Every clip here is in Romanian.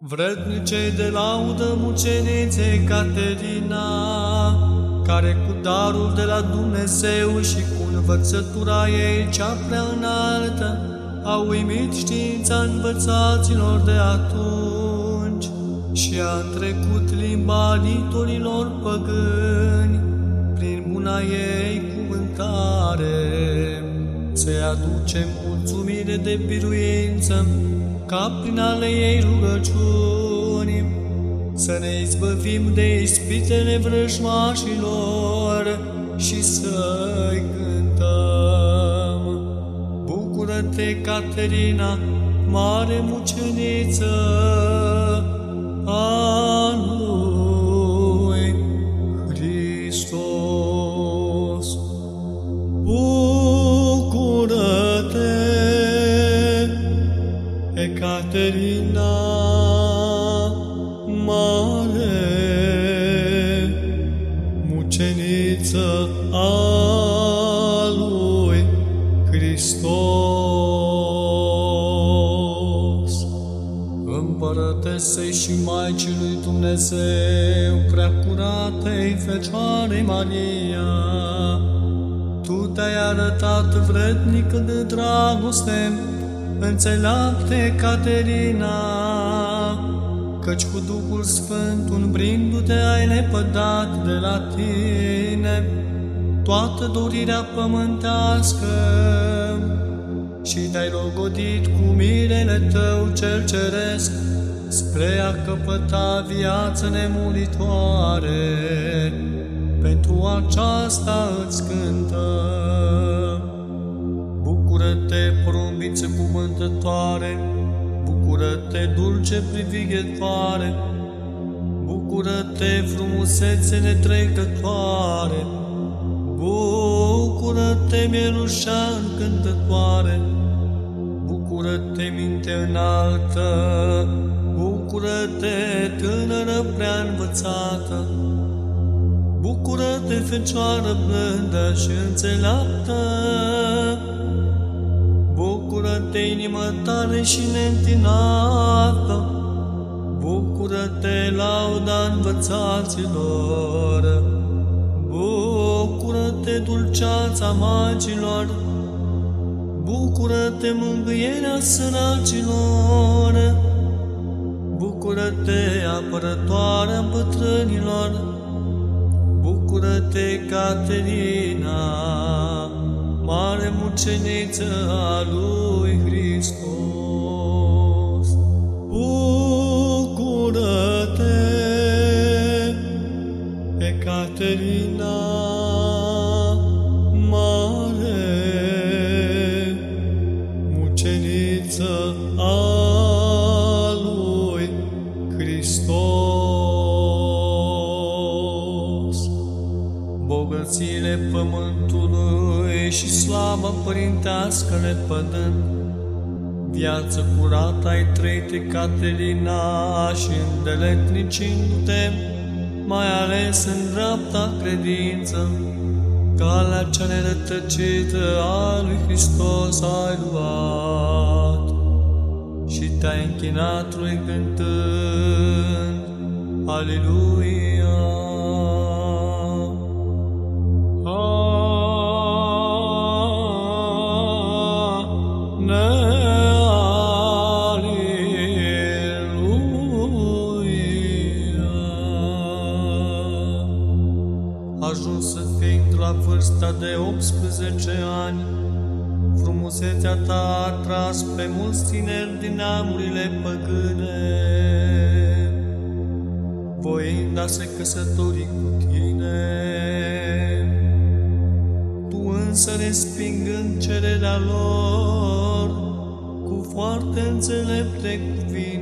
Vrednice de laudă mucenițe Caterina, care cu darul de la Dumnezeu și cu învățătura ei cea prea înaltă, a uimit știința învățaților de atunci și a trecut limba litorilor păgâni prin buna ei cuvântare. Să-i aducem mulțumire de biruință ca prin ale ei rugăciuni, să ne izbăvim de ispitele vrăjmașilor și să-i cântăm. Bucură-te, Caterina, mare muceniță a lui Hristos. Bucură-te, Ecaterina, mare muceniță a lui Hristos. Împărătesei și Maicii lui Dumnezeu, prea curatei Fecioare Maria, Tu te-ai arătat vrednic de dragoste, înțeleapte Caterina, căci cu Duhul Sfânt, umbrindu-te, ai lepădat de la tine toată dorirea pământească și te-ai logodit cu mirele tău cel ceresc spre a căpăta viață nemuritoare. Pentru aceasta îți cântăm. Bucură-te, porumbiță cuvântătoare, Bucură-te, dulce privighetoare, Bucură-te, frumusețe netrecătoare, Bucură-te, mielușa încântătoare, Bucură-te, minte înaltă, Bucură-te, tânără prea învățată, Bucură-te, fecioară blândă și înțeleaptă, Bucură-te, inimă tare și neîntinată, Bucură-te, lauda învățaților, Bucură-te, dulceața magilor, Bucură-te, mângâierea săracilor, Bucură-te, apărătoarea bătrânilor, Bucură-te, Caterina, mare muceniță a lui Hristos. Bucură-te, Ecaterina, și slava părintească le pădând, viață curată ai trăit Caterina și îndeletnicindu-te, mai ales în dreapta credință, calea cea nerătăcită a lui Hristos ai luat și te-ai închinat lui cântând, Aleluia! Ajuns să fii la vârsta de 18 ani, frumusețea ta a atras pe mulți tineri din neamurile păgâne, voind a se căsători cu tine. Tu însă respingând cererea lor cu foarte înțelepte cuvinte,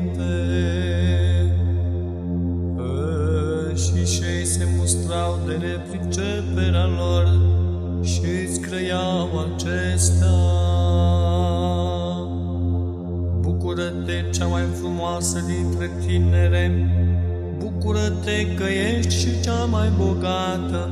și cei se mustrau de nepriceperea lor și îți crăiau acestea. Bucură-te, cea mai frumoasă dintre tinere, bucură-te că ești și cea mai bogată,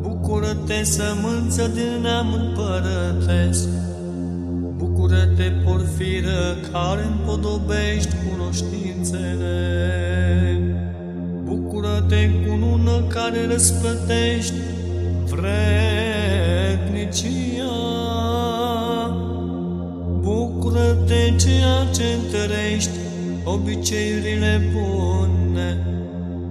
bucură-te, sămânță din neam împărătesc, bucură-te, Bucură-te, porfiră, care împodobești cunoștințele. Bucură-te, cunună care răsplătești vrednicia. Bucură-te, ceea ce întărești obiceiurile bune.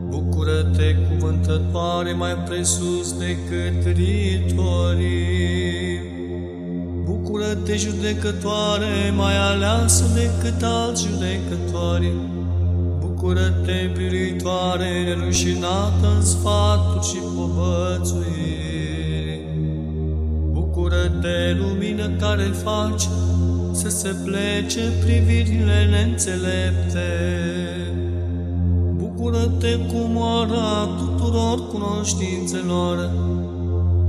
Bucură-te, cuvântătoare, mai presus decât ritorii. Bucură-te, judecătoare, mai aleasă decât alți judecători. Bucură-te, biruitoare, nerușinată în sfaturi și povățuiri. Bucură-te, lumină care faci să se plece privirile neînțelepte. Bucură-te cu moara tuturor cunoștințelor.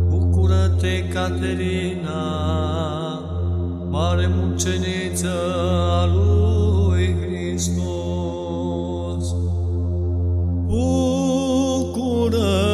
Bucură-te, Caterina, mare muceniță a lui Hristos. Bucură-te,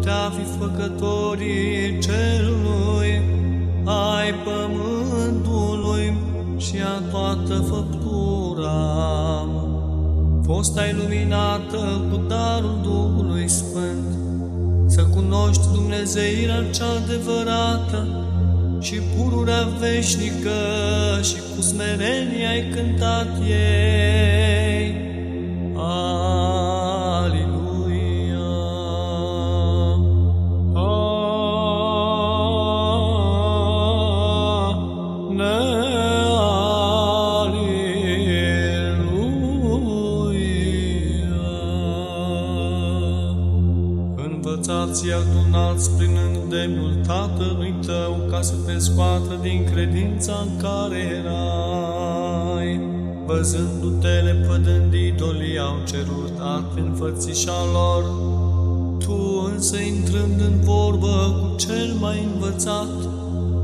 putea fi făcătorii cerului, ai pământului și a toată făptura. Fosta iluminată cu darul Duhului Sfânt, să cunoști Dumnezeirea cea adevărată și pururea veșnică și cu smerenie ai cântat ei. învățați Tatălui tău ca să te scoată din credința în care erai. Văzându-te lepădând idolii au cerut arte în fățișa lor, tu însă intrând în vorbă cu cel mai învățat,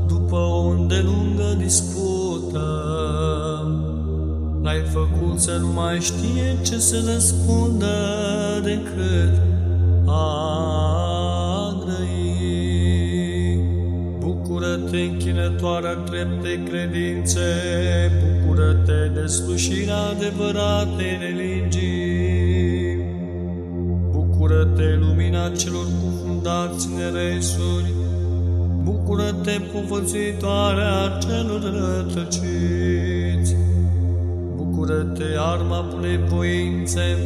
după o îndelungă dispută, l-ai făcut să nu mai știe ce să răspundă decât a închinătoarea drepte credințe, bucură-te de slușirea adevăratei religii. Bucură-te, lumina celor cufundați în eresuri, bucură-te, povățuitoarea celor rătăciți. Bucură-te, arma bunei voințe,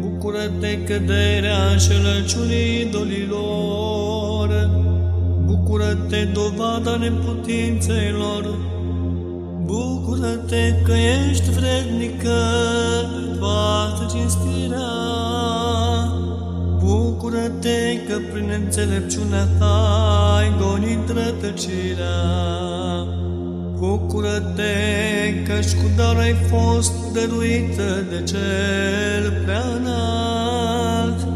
Bucură-te căderea înșelăciunii idolilor, Bucură-te dovada neputințelor, Bucură-te că ești vrednică de toată cinstirea, Bucură-te că prin înțelepciunea ta ai gonit rătăcirea. Bucură-te căci cu dar ai fost dăruită de cel prea înalt.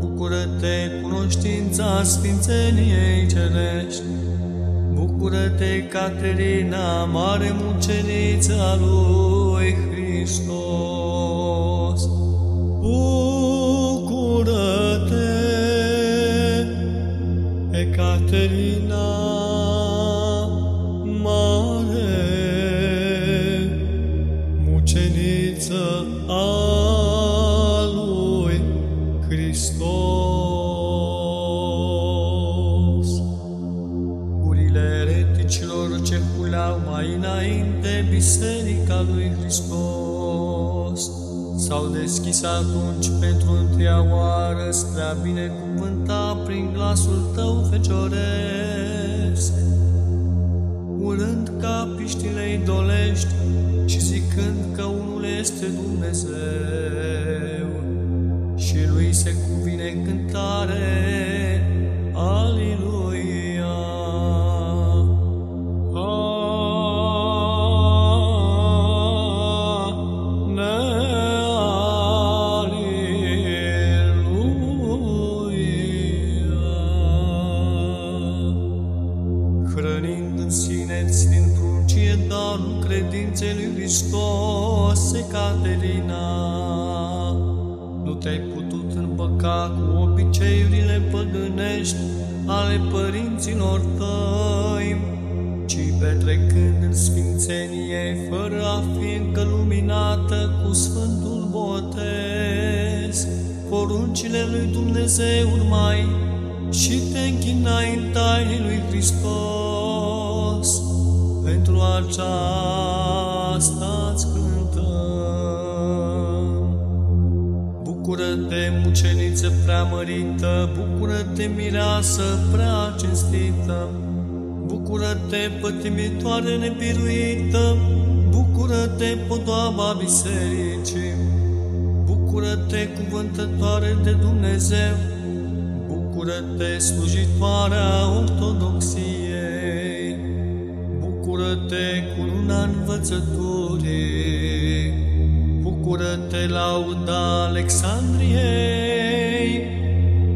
Bucură-te cunoștința Sfințeniei Cerești. Bucură-te, Caterina, mare muceniță a lui Hristos. Bucură-te, Caterina, s-au deschis atunci pentru întâia oară spre a binecuvânta prin glasul tău fecioresc, urând ca piștile idolești și zicând că unul este Dumnezeu și lui se cuvine cântare lui Dumnezeu urmai și te închinai în tainii lui Hristos. Pentru aceasta-ți cântăm. Bucură-te, muceniță preamărită, bucură-te, mireasă prea cinstită, bucură-te, pătimitoare nebiruită, bucură-te, podoaba bisericii, bucură-te, cuvântătoare de Dumnezeu, Bucură-te, slujitoarea ortodoxiei, Bucură-te, cu luna învățăturii, Bucură-te, lauda Alexandriei,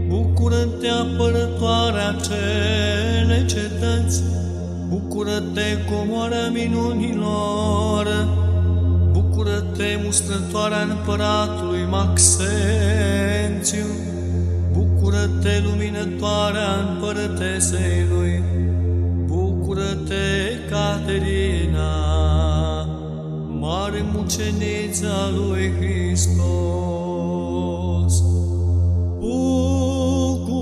Bucură-te, apărătoarea cele cetăți, Bucură-te, comoarea minunilor, Bucură-te, mustrătoarea împăratului Maxențiu, Bucură-te, luminătoarea împărătesei lui, Bucură-te, Caterina, mare mucenița lui Hristos. Bucură-te,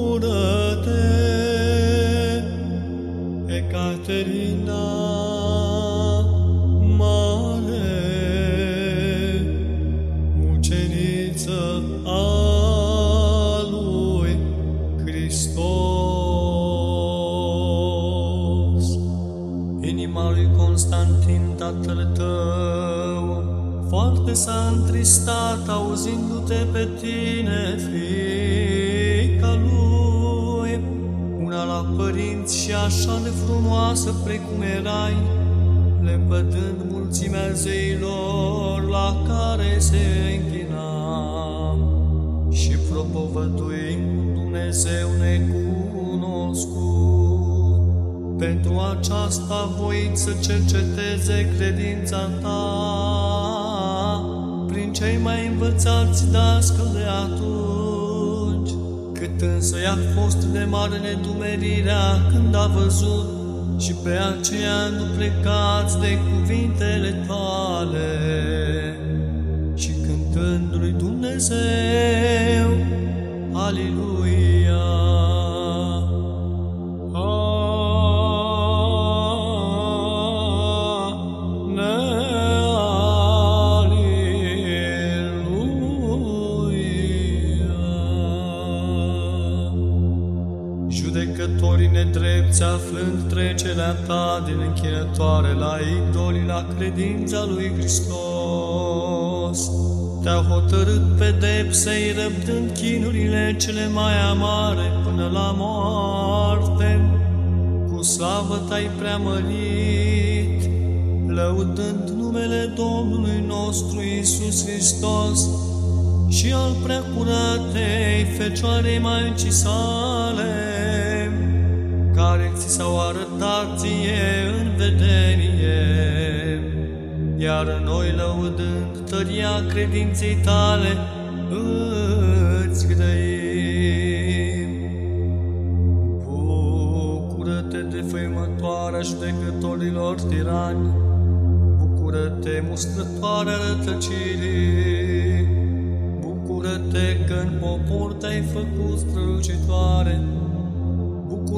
Ecaterina, foarte s-a întristat auzindu-te pe tine, fiica lui, una la părinți și așa de frumoasă precum erai, lepădând mulțimea zeilor la care se închina și propovăduind Dumnezeu necunoscut. Pentru aceasta voit să cerceteze credința ta prin cei mai învățați dascăl de atunci, cât însă i-a fost de mare nedumerirea când a văzut și pe aceea nu plecați de cuvintele tale și cântând lui Dumnezeu, Aleluia! Trecerea ta din închinătoare la idolii la credința lui Hristos. Te-au hotărât pedepsei răbdând chinurile cele mai amare până la moarte. Cu slavă te-ai preamărit, lăudând numele Domnului nostru Isus Hristos și al preacuratei Fecioarei Maicii sale care ți s-au arătat ție în vedenie, iar noi, lăudând tăria credinței tale, îți grăim. Bucură-te de făimătoarea judecătorilor tirani, Bucură-te, mustrătoarea rătăcirii, Bucură-te că în popor te-ai făcut strălucitoare,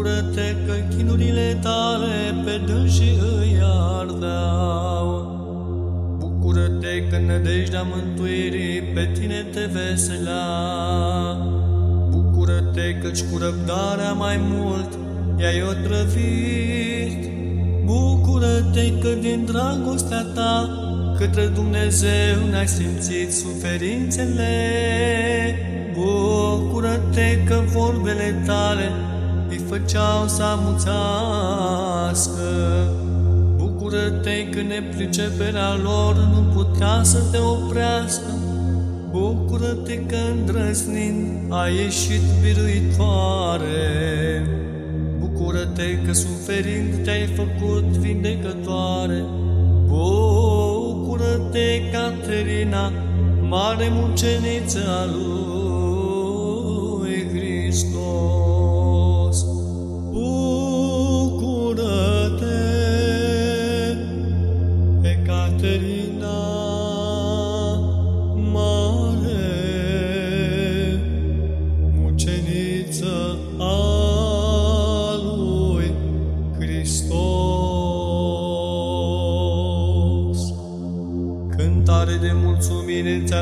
Bucură-te că chinurile tale pe dânsi îi ardeau. Bucură-te că nădejdea mântuirii pe tine te veselea. Bucură-te căci cu răbdarea mai mult i-ai otrăvit. Bucură-te că din dragostea ta către Dumnezeu ne-ai simțit suferințele. Bucură-te că vorbele tale îi făceau să amuțească. Bucură-te că nepriceperea lor nu putea să te oprească. Bucură-te că îndrăznind a ieșit biruitoare. Bucură-te că suferind te-ai făcut vindecătoare. Bucură-te, Caterina, mare muceniță a lui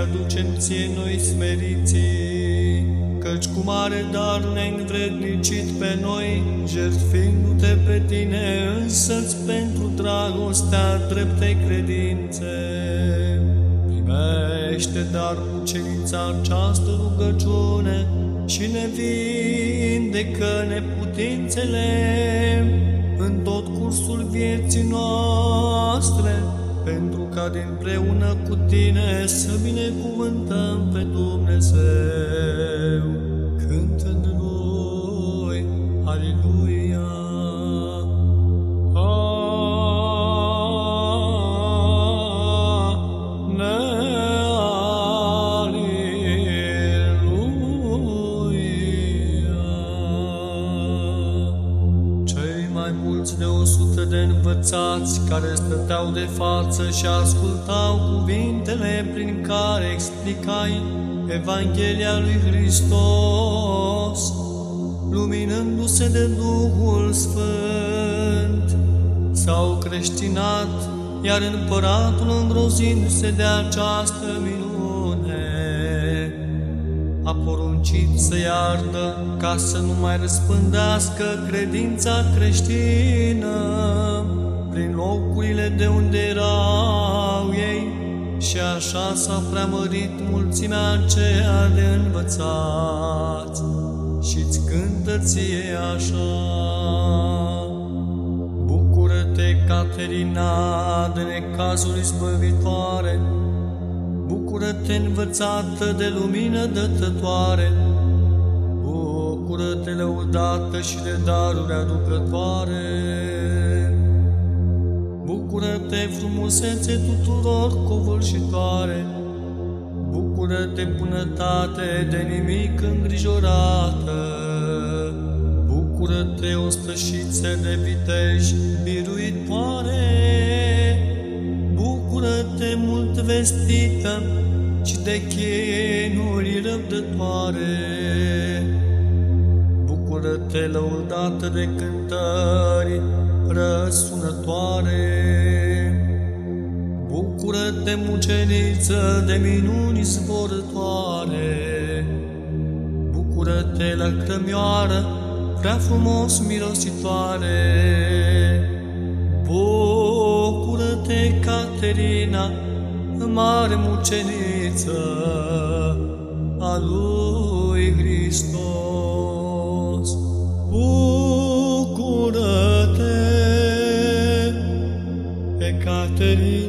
mulțumire ți-aducem ție noi smeriții, căci cu mare dar ne-ai învrednicit pe noi, jertfindu-te pe tine însăți pentru dragostea dreptei credințe. Primește dar mucenița această rugăciune și ne vindecă neputințele în tot cursul vieții noastre, pentru ca dinpreună cu tine să binecuvântăm pe Dumnezeu. Care stăteau de față și ascultau cuvintele prin care explicai Evanghelia lui Hristos, luminându-se de Duhul Sfânt, s-au creștinat, iar împăratul îngrozindu-se de această minune, a poruncit să iardă ca să nu mai răspândească credința creștină. prin locurile de unde erau ei și așa s-a preamărit mulțimea aceea de învățați și-ți cântă ție așa. Bucură-te, Caterina, de necazuri izbăvitoare, Bucură-te, învățată de lumină dătătoare, Bucură-te, lăudată și de daruri aducătoare. Bucură-te, frumusețe tuturor covârșitoare, Bucură-te, bunătate de nimic îngrijorată, Bucură-te, ostășițe de vitești biruitoare, Bucură-te, mult vestită și de chinuri răbdătoare. Bucură-te, lăudată de cântări răsunătoare. Bucură-te, muceniță de minuni zborătoare. Bucură-te, lăcrămioară, prea frumos mirositoare. Bucură-te, Caterina, mare muceniță a lui Hristos. Bucură-te, Caterina,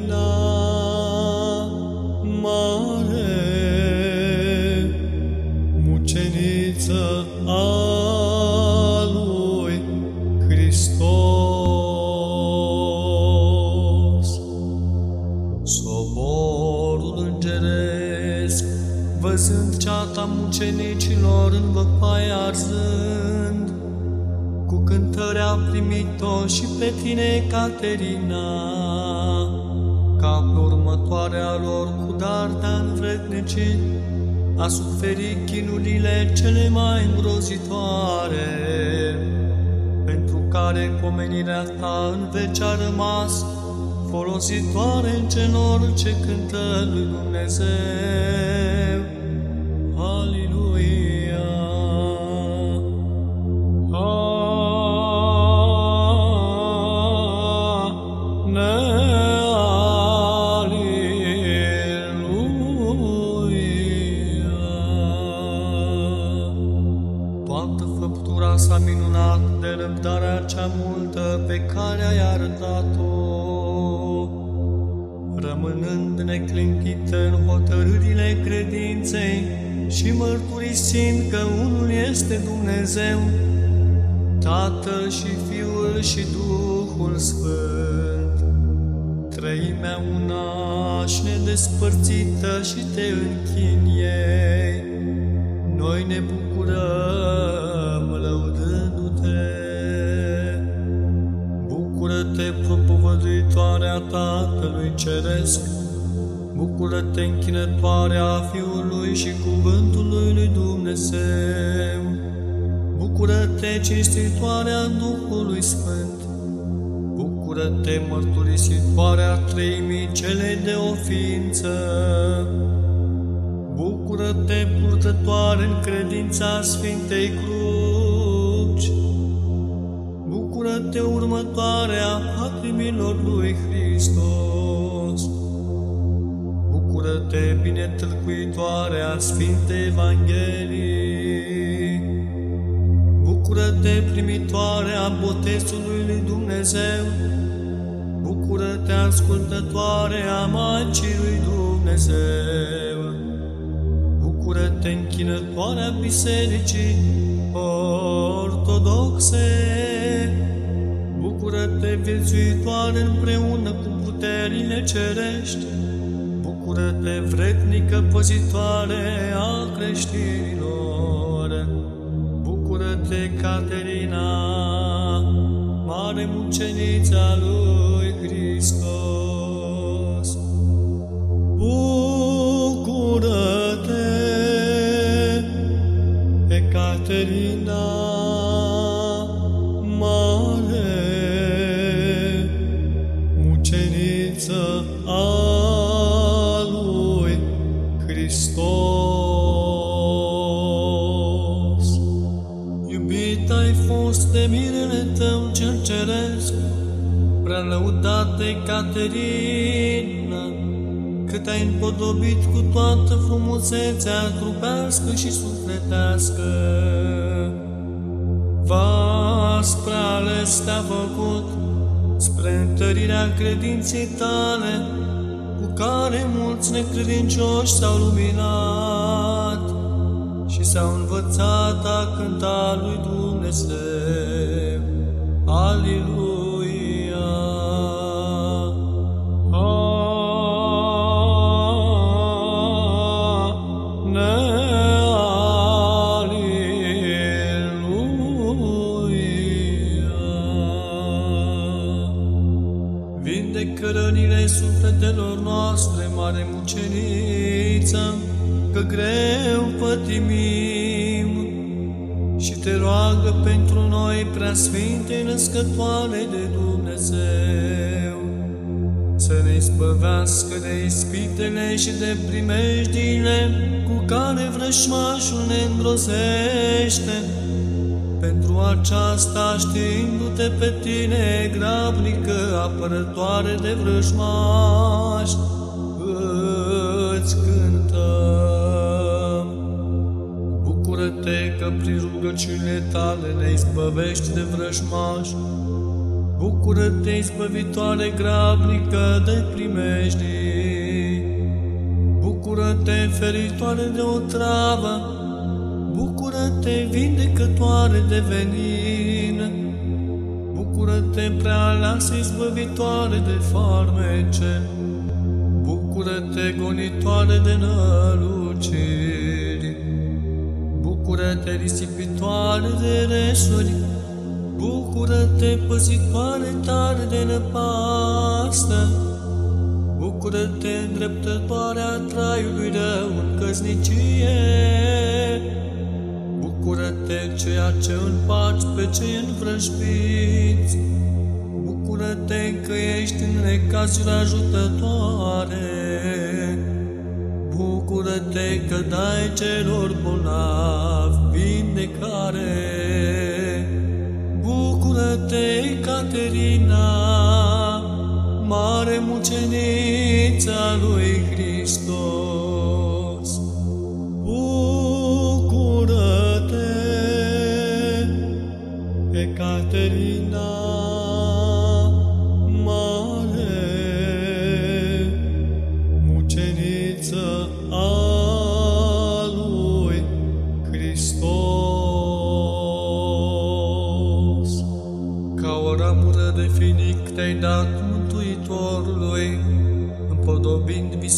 primit-o și pe tine, Caterina, ca pe următoarea lor cu dar de-a învrednicit, a suferit chinurile cele mai îngrozitoare, pentru care pomenirea ta în veci a rămas folositoare celor ce cântă lui Dumnezeu. Și mărturisind că unul este Dumnezeu, Tatăl și Fiul și Duhul Sfânt, trăimea una și nedespărțită și te închin Bucură-te, cinstitoarea Duhului Sfânt. Bucură-te, mărturisitoarea treimii cele de oființă. Bucură-te, purtătoare în credința Sfintei Cruci. Bucură-te, următoarea patrimilor lui Hristos. Bucură-te, bine tâlcuitoarea Sfintei Evangheliei. Bucură-te, primitoarea botezului lui Dumnezeu. Bucură-te, ascultătoare a Maicii lui Dumnezeu. Bucură-te, închinătoarea Bisericii Ortodoxe. Bucură-te, viețuitoare împreună cu puterile cerești. Bucură-te, vrednică păzitoare a creștinilor! Bucură-te, Caterina, mare mucenița lui Hristos! Bucură-te, Caterina, Caterina, cât ai împodobit cu toată frumusețea trupească și sufletească. Vas prea ales te-a făcut spre întărirea credinței tale, cu care mulți necredincioși s-au luminat și s-au învățat a cânta lui Dumnezeu. Aleluia! Că greu pătimim și te roagă pentru noi, preasfinte născătoare de Dumnezeu, să ne spăvească de ispitele și de primejdile cu care vrășmașul ne îngrozește, pentru aceasta știindu-te pe tine, grabnică, apărătoare de vrăjmași, că prin rugăciunile tale ne izbăvești de vrăjmași. Bucură-te, izbăvitoare grabnică de primejdii. Bucură-te, feritoare de o travă. Bucură-te, vindecătoare de venin. Bucură-te, prea aleasă izbăvitoare de farmece. Bucură-te, gonitoare de năluciri. Bucură-te, risipitoare de resuri. Bucură-te, păzitoare tare de năpastă. Bucură-te, îndreptătoarea traiului rău în căsnicie. Bucură-te, ceea ce împaci pe cei învrășpiți. Bucură-te că ești în necazuri ajutătoare. Bucură-te că dai celor bolnavi vindecare. Bucură-te, Caterina, mare mucenița lui Hristos. Bucură-te, Caterina,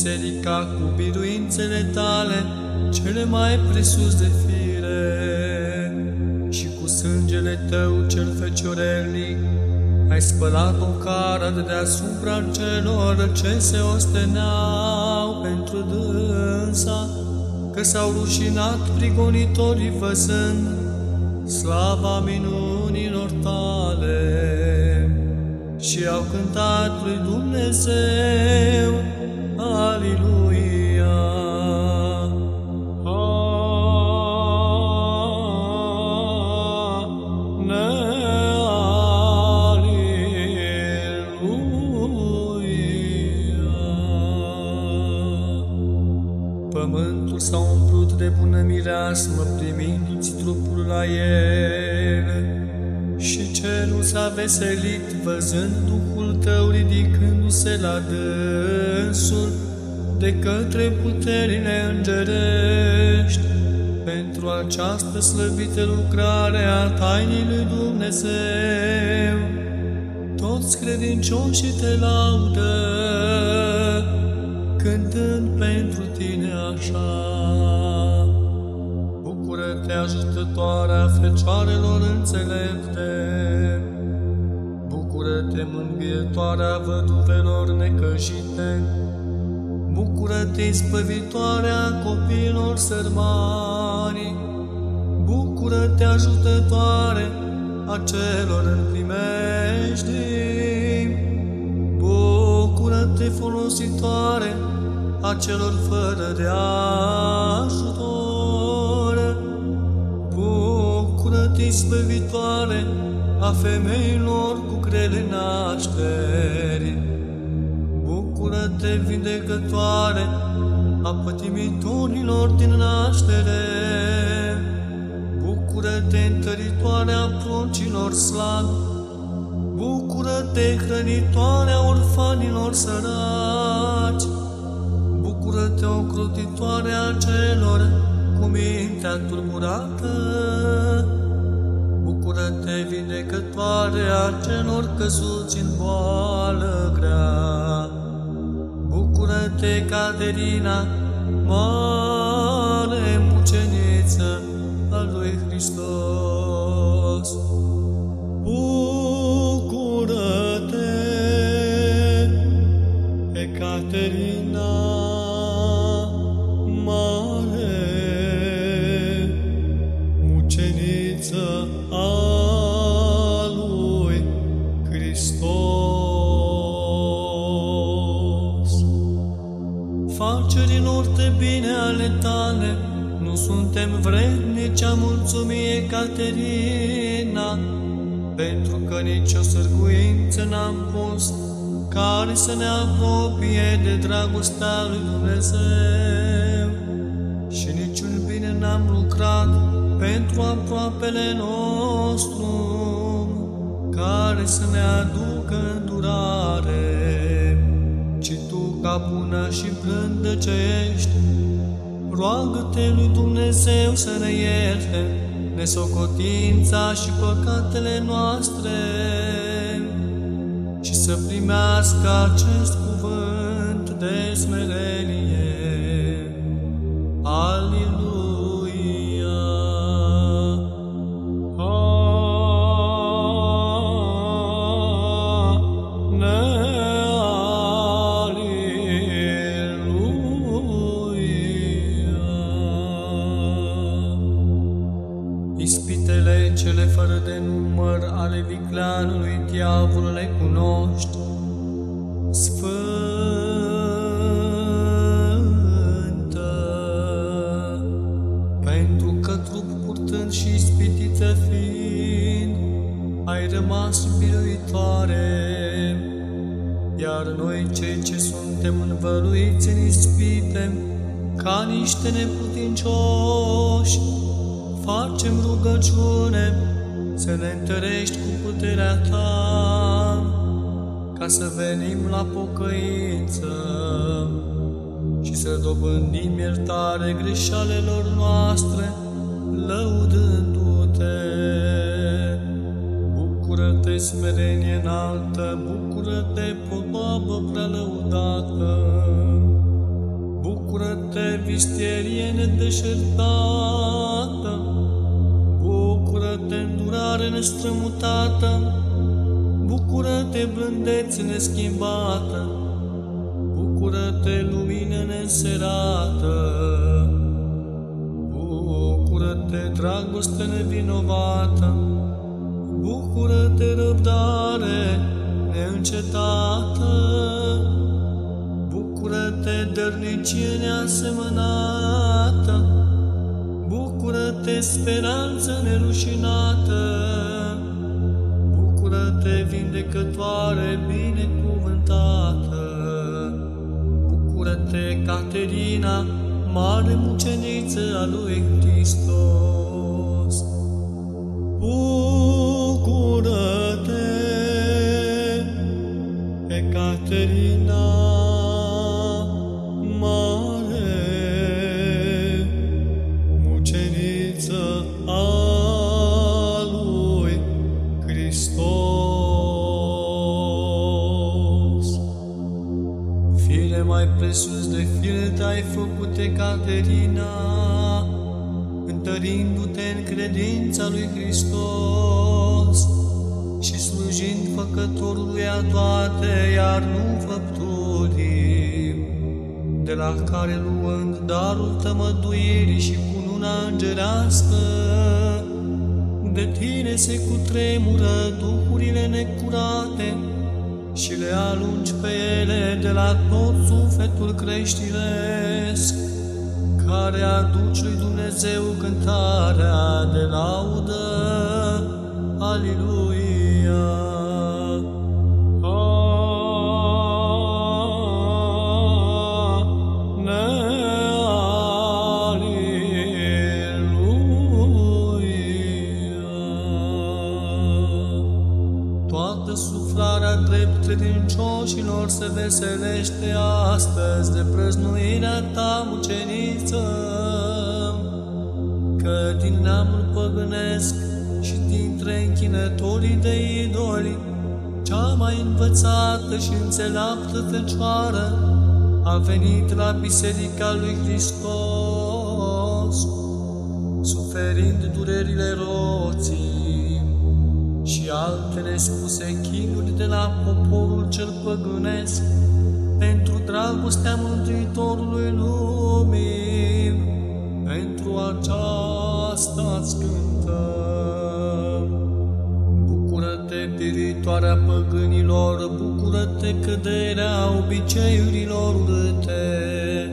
biserica cu biruințele tale, cele mai presus de fire, și cu sângele tău cel feciorelnic, ai spălat o cară de deasupra celor ce se osteneau pentru dânsa, că s-au rușinat prigonitorii văzând slava minunilor tale și au cântat lui Dumnezeu, Aliluia. Pământul s-a umplut de bună mireasmă, primindu-ți trupul la el. Și cerul s-a veselit, văzând Duhul tău ridicându-se la dânsul, de către puterile îngerești, pentru această slăvită lucrare a tainii lui Dumnezeu. Toți credincioșii te laudă, cântând pentru tine așa. Bucură-te, ajutătoarea Fecioarelor înțelepte! Bucură-te, mângâietoarea văduvelor necăjite! Bucură-te, spăvitoarea copiilor sărmani! Bucură-te, ajutătoare a celor în primești! Bucură-te, folositoare a celor fără de ajutor! Bucură-te, spăvitoare a femeilor cu grele nașteri! Bucură-te, vindecătoare a pătimitorilor din naștere! Bucură-te, întăritoare a pruncilor slabi! Bucură-te, hrănitoarea orfanilor săraci! Bucură-te, ocrotitoare a celor cu mintea tulburată! Bucură-te, vindecătoare a celor căzuți în boală grea! Bucură-te, Caterina, mare muceniță a lui Hristos! Bucură-te, Ecaterina, suntem vrednici a mulțumie, Caterina, pentru că nici o sârguință n-am pus care să ne apropie de dragostea lui Dumnezeu. Și niciun bine n-am lucrat pentru aproapele nostru, care să ne aducă îndurare, ci Tu, ca bună și blândă ce ești, roagă-te lui Dumnezeu să ne ierte nesocotința și păcatele noastre și să primească acest cuvânt de smerenie. Învăluiți în ispite, ca niște neputincioși, facem rugăciune să ne întărești cu puterea ta, ca să venim la pocăință și să dobândim iertare greșalelor noastre, lăudându-te. Bucură Bucură-te, smerenie înaltă, bucură-te, podoabă prea lăudată. Bucură-te, vistierie nedeșertată, Bucură-te, îndurare nestrămutată, Bucură-te, blândețe neschimbată, Bucură-te, lumină neserată, Bucură-te, dragoste nevinovată, Bucură-te, răbdare neîncetată, Bucură-te, dărnicie neasemănată, Bucură-te, speranță nerușinată, Bucură-te, vindecătoare binecuvântată, Bucură-te, Caterina, mare muceniță a lui Hristos. Hristos. Și slujind făcătorului a toate, iar nu făpturii, de la care luând darul tămăduirii și cununa îngerească, de tine se cutremură duhurile necurate și le alungi pe ele de la tot sufletul creștinesc, care aduci lui Dumnezeu cântarea de laudă. Aleluia! Toată suflarea drept credincioșilor se veselește astăzi de prăznuirea ta, muceniță, că din neamul păgânesc și dintre închinătorii de idoli, cea mai învățată și înțeleaptă fecioară a venit la Biserica lui Hristos, suferind durerile roții și alte nespuse chinuri de la poporul cel păgânesc, pentru dragostea Mântuitorului lumii, piritoarea păgânilor, bucură-te căderea obiceiurilor urâte,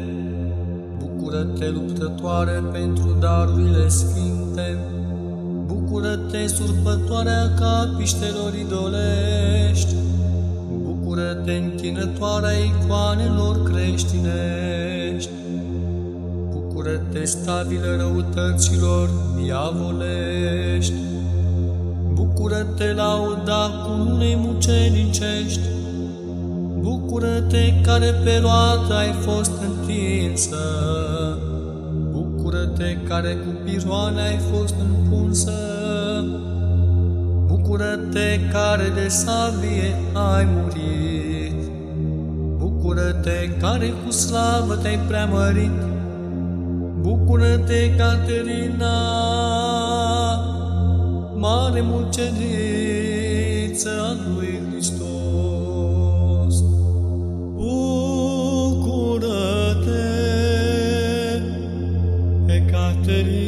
Bucură-te, luptătoare pentru darurile sfinte, Bucură-te, surpătoarea capiștelor idolești, Bucură-te, închinătoarea icoanelor creștinești, Bucură-te, stabile răutăților diavolești, Bucură-te, lauda cununei mucenicești, Bucură-te, care pe roată ai fost întinsă, Bucură-te, care cu piroane ai fost împunsă, Bucură-te, care de sabie ai murit, Bucură-te, care cu slavă te-ai preamărit, Bucură-te, Caterina, mare muceniță a lui Hristos. Bucură-te, Ecaterina,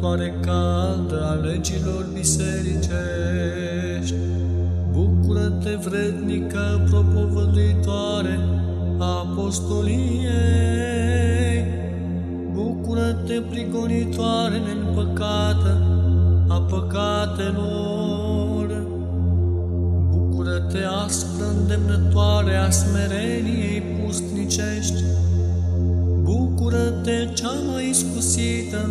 Bucură-te, următoare caldă a legilor bisericești, Bucură-te, vrednică propovăduitoare a apostoliei, Bucură-te, prigonitoare neîmpăcată a păcatelor, Bucură-te, aspră îndemnătoare a smereniei pustnicești, Bucură-te, cea mai iscusită,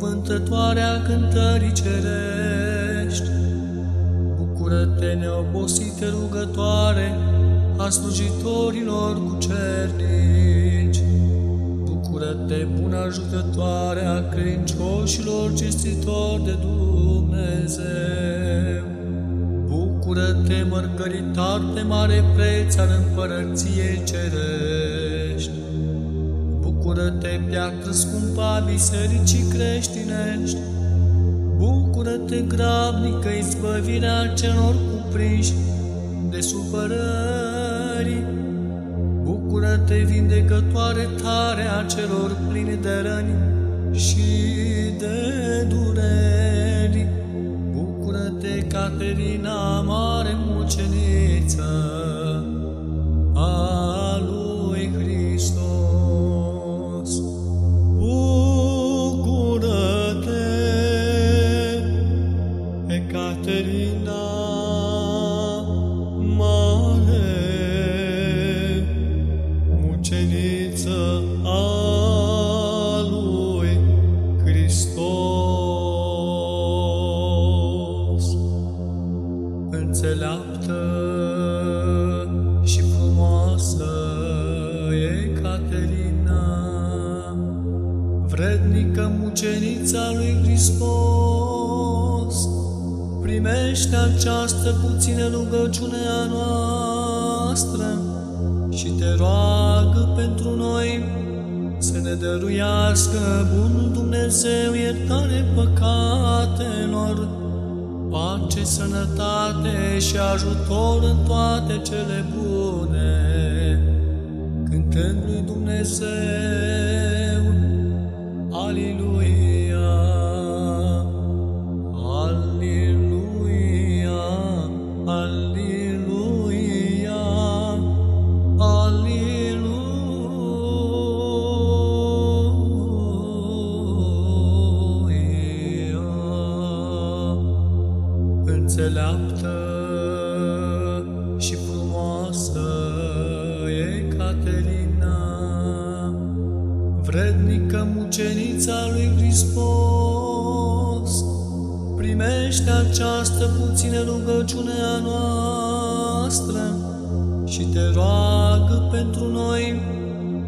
cuvântătoarea cântării cerești. Bucură-te, neobosite rugătoare a slujitorilor cu cernici. Bucură-te, bună ajutătoare a credincioșilor cestitori de Dumnezeu. Bucură-te, mărgăritar de mare preț al împărăției cerești. Bucură-te, piatră scumpă a bisericii creștinești. Bucură-te, grabnică izbăvirea celor cuprinși de supărări. Bucură-te, vindecătoare tare a celor plini de răni și de dureri. Bucură-te, Caterina, mare cele bune, cântând lui Dumnezeu, Aliluia, Aliluia, Aliluia, Aliluia. Înțeleaptă mucenița lui Hristos, primește această puțină rugăciune a noastră și te roagă pentru noi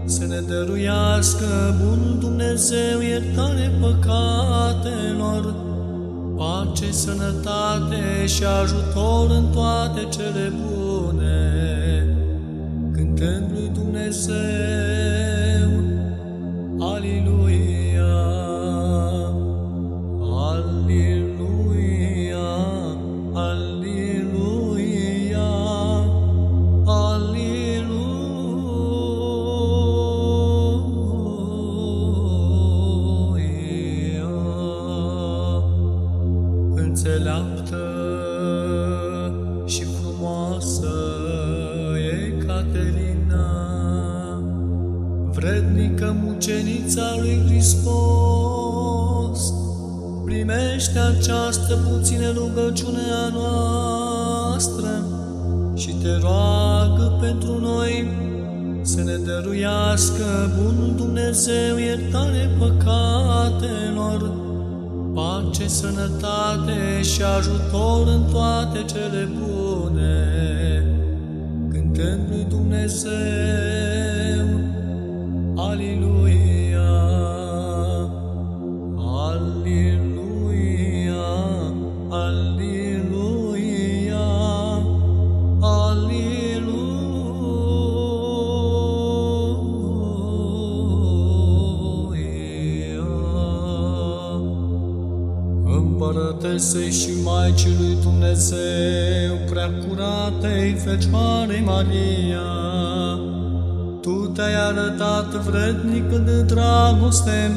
să ne dăruiască bunul Dumnezeu iertare păcatelor, pace, sănătate și ajutor în toate cele bune, și te roagă pentru noi să ne dăruiască bunul Dumnezeu iertare păcatelor, pace, sănătate și ajutor în toate cele bune, cântând lui Dumnezeu, Aliluia, Împărătesei și Maicii lui Dumnezeu, prea curatei Fecioare Maria, Tu te-ai arătat vrednic de dragoste,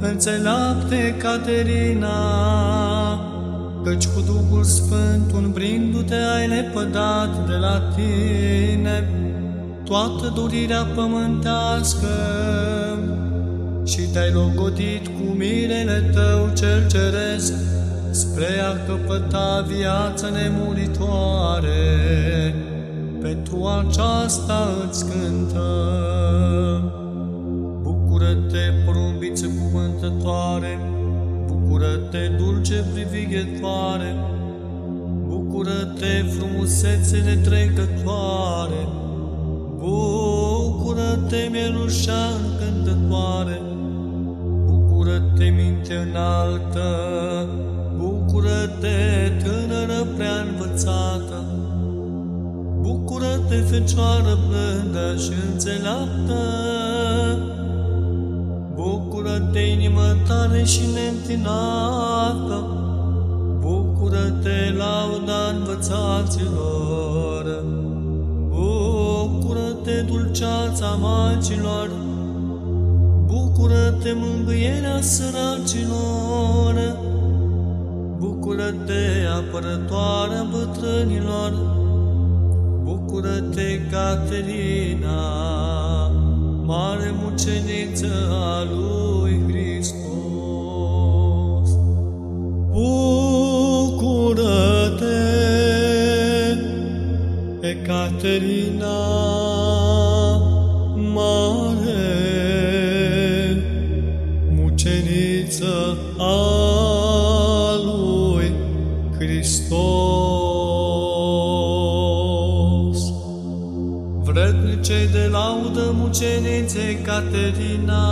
înțeleapte Caterina, căci cu Duhul Sfânt, umbrindu-te, ai lepădat de la tine toată dorirea pământească și te-ai logodit cu mirele tău cel ceresc spre a căpăta viața nemuritoare. Pentru aceasta îți cântăm. Bucură-te, porumbiță cuvântătoare, Bucură-te, dulce privighetoare, Bucură-te, frumusețele trecătoare, Bucură-te, mielușa încântătoare, Bucură-te, minte înaltă, Bucură-te, tânără prea învățată, Bucură-te, fecioară blândă și înțeleaptă, Bucură-te, inimă tare și neîntinată, Bucură-te, lauda învățaților, Bucură-te, dulceața magilor, Bucură-te, mângâierea săracilor, Bucură-te, apărătoarea bătrânilor, Bucură-te, Caterina, mare muceniță a lui Hristos. Bucură-te, Ecaterina, Vrednicei de laudă muceniței Caterina,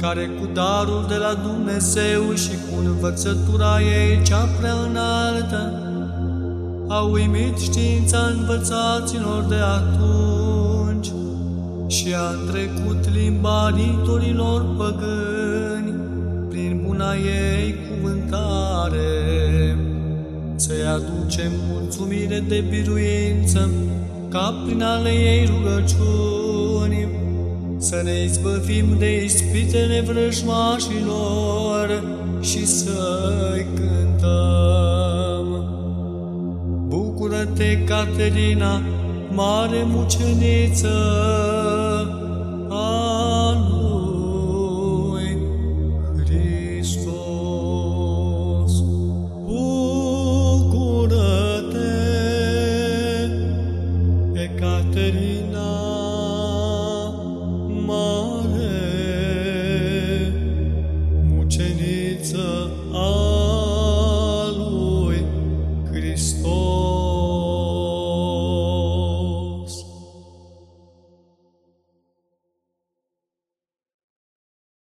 care cu darul de la Dumnezeu și cu învățătura ei cea prea înaltă, a uimit știința învățaților de atunci și a trecut limba ritorilor păgâni prin buna ei cuvântare. Să-i aducem mulțumire de biruință ca prin ale ei rugăciuni, să ne izbăvim de ispitele vrăjmașilor și să-i cântăm. Bucură-te, Caterina, mare muceniță,